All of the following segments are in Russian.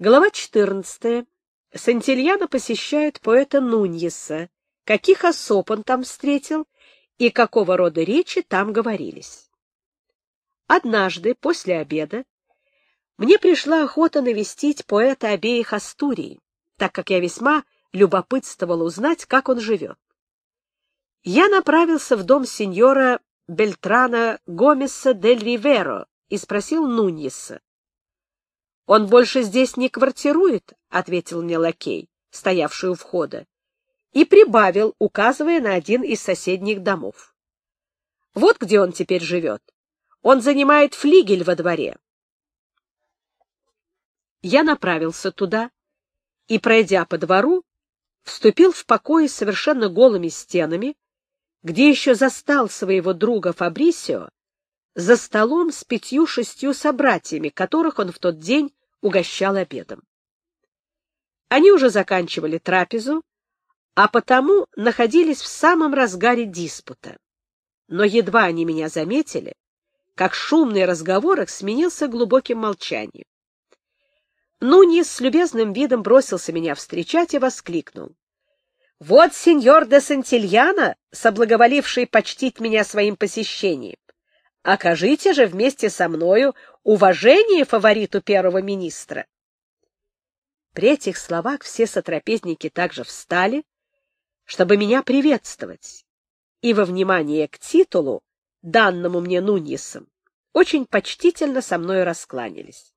Глава 14. Сантильяно посещает поэта Нуньеса. Каких особ он там встретил и какого рода речи там говорились. Однажды, после обеда, мне пришла охота навестить поэта обеих Астурий, так как я весьма любопытствовал узнать, как он живет. Я направился в дом сеньора Бельтрана Гомеса дель Риверо и спросил Нуньеса. Он больше здесь не квартирует, — ответил мне лакей, стоявший у входа, и прибавил, указывая на один из соседних домов. Вот где он теперь живет. Он занимает флигель во дворе. Я направился туда и, пройдя по двору, вступил в покои с совершенно голыми стенами, где еще застал своего друга Фабрисио за столом с пятью-шестью собратьями, которых он в тот день угощал обедом. Они уже заканчивали трапезу, а потому находились в самом разгаре диспута. Но едва они меня заметили, как шумный разговор их сменился глубоким молчанием. Нуньес с любезным видом бросился меня встречать и воскликнул. — Вот сеньор де Сантильяна, соблаговоливший почтить меня своим посещением. Окажите же вместе со мною уважение фавориту первого министра. При этих словах все сотрапезники также встали, чтобы меня приветствовать, и во внимание к титулу, данному мне Нуньесом, очень почтительно со мной раскланялись.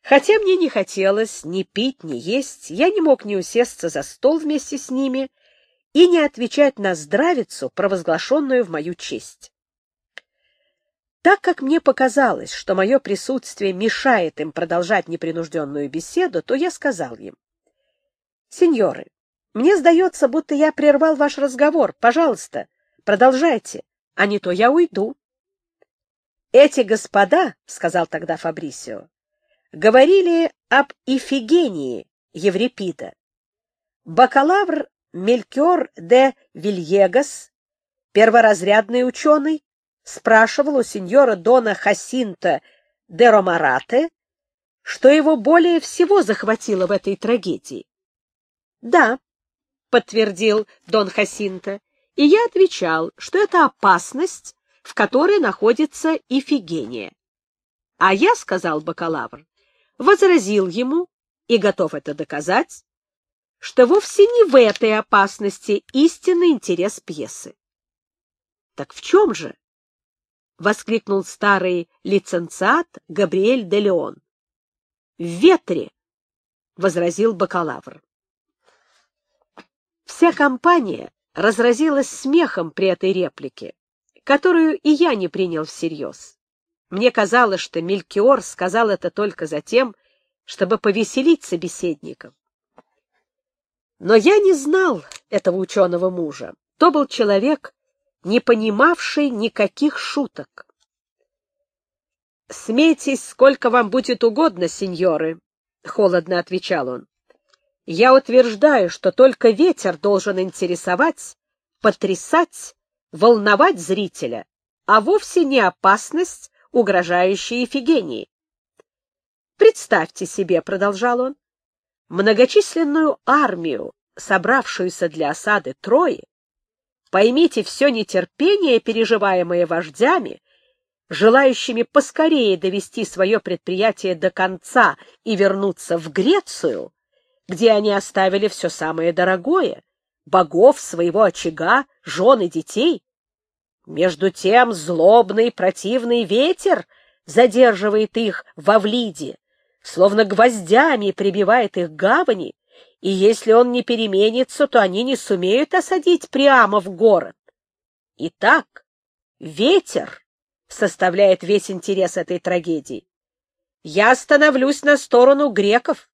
Хотя мне не хотелось ни пить, ни есть, я не мог не усесться за стол вместе с ними и не отвечать на здравицу, провозглашенную в мою честь. Так как мне показалось, что мое присутствие мешает им продолжать непринужденную беседу, то я сказал им, «Сеньоры, мне сдается, будто я прервал ваш разговор. Пожалуйста, продолжайте, а не то я уйду». «Эти господа, — сказал тогда Фабрисио, — говорили об Ифигении Еврипида. Бакалавр Мелькер де Вильегас, перворазрядный ученый, спрашивал у сеньора Дона Хасинта де Ромарате, что его более всего захватило в этой трагедии. — Да, — подтвердил Дон Хасинта, и я отвечал, что это опасность, в которой находится Ифигения. А я, — сказал бакалавр, — возразил ему, и готов это доказать, что вовсе не в этой опасности истинный интерес пьесы. Так в чем же? — воскликнул старый лиценциат Габриэль де Леон. — В ветре! — возразил бакалавр. Вся компания разразилась смехом при этой реплике, которую и я не принял всерьез. Мне казалось, что Мелькиор сказал это только за тем, чтобы повеселить собеседников. Но я не знал этого ученого мужа. То был человек, не понимавший никаких шуток. «Смейтесь, сколько вам будет угодно, сеньоры», — холодно отвечал он. «Я утверждаю, что только ветер должен интересовать, потрясать, волновать зрителя, а вовсе не опасность, угрожающая Эфигении. Представьте себе, — продолжал он, — многочисленную армию, собравшуюся для осады Трои, Поймите все нетерпение, переживаемое вождями, желающими поскорее довести свое предприятие до конца и вернуться в Грецию, где они оставили все самое дорогое — богов, своего очага, жен и детей. Между тем злобный противный ветер задерживает их во Влиде, словно гвоздями прибивает их гавани, и если он не переменится, то они не сумеют осадить прямо в город. Итак, ветер составляет весь интерес этой трагедии. Я становлюсь на сторону греков.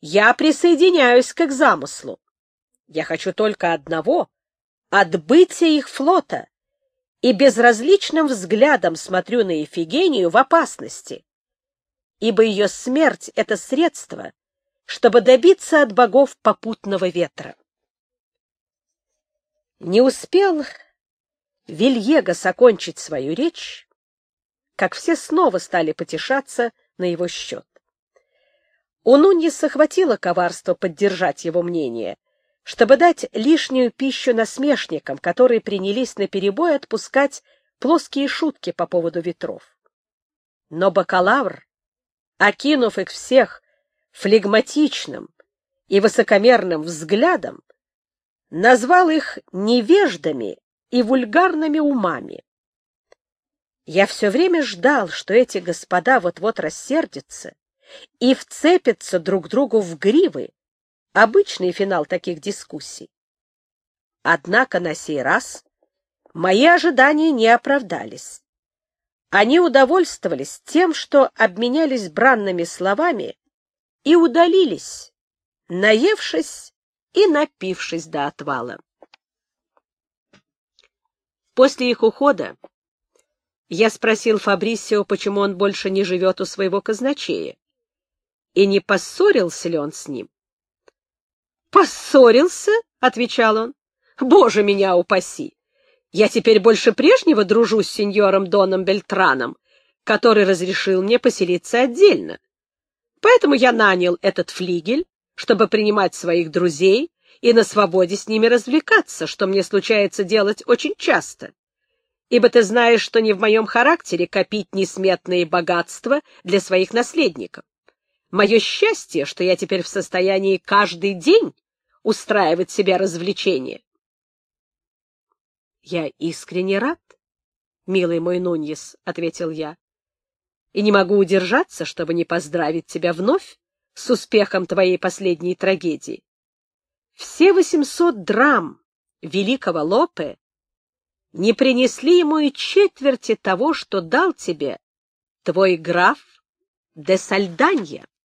Я присоединяюсь к их замыслу. Я хочу только одного — отбытия их флота, и безразличным взглядом смотрю на Ефигению в опасности, ибо ее смерть — это средство, чтобы добиться от богов попутного ветра. Не успел Вильегас окончить свою речь, как все снова стали потешаться на его счет. У Нуньеса хватило коварства поддержать его мнение, чтобы дать лишнюю пищу насмешникам, которые принялись наперебой отпускать плоские шутки по поводу ветров. Но бакалавр, окинув их всех флегматичным и высокомерным взглядом, назвал их невеждами и вульгарными умами. Я все время ждал, что эти господа вот-вот рассердятся и вцепятся друг другу в гривы. Обычный финал таких дискуссий. Однако на сей раз мои ожидания не оправдались. Они удовольствовались тем, что обменялись бранными словами и удалились, наевшись и напившись до отвала. После их ухода я спросил Фабрисио, почему он больше не живет у своего казначея, и не поссорился ли он с ним. «Поссорился?» — отвечал он. «Боже, меня упаси! Я теперь больше прежнего дружу с сеньором Доном Бельтраном, который разрешил мне поселиться отдельно. Поэтому я нанял этот флигель, чтобы принимать своих друзей и на свободе с ними развлекаться, что мне случается делать очень часто. Ибо ты знаешь, что не в моем характере копить несметные богатства для своих наследников. Мое счастье, что я теперь в состоянии каждый день устраивать себе развлечения. — Я искренне рад, милый мой Нуньес, — ответил я, — и не могу удержаться, чтобы не поздравить тебя вновь с успехом твоей последней трагедии. Все восемьсот драм великого Лопе не принесли ему и четверти того, что дал тебе твой граф де Сальданья.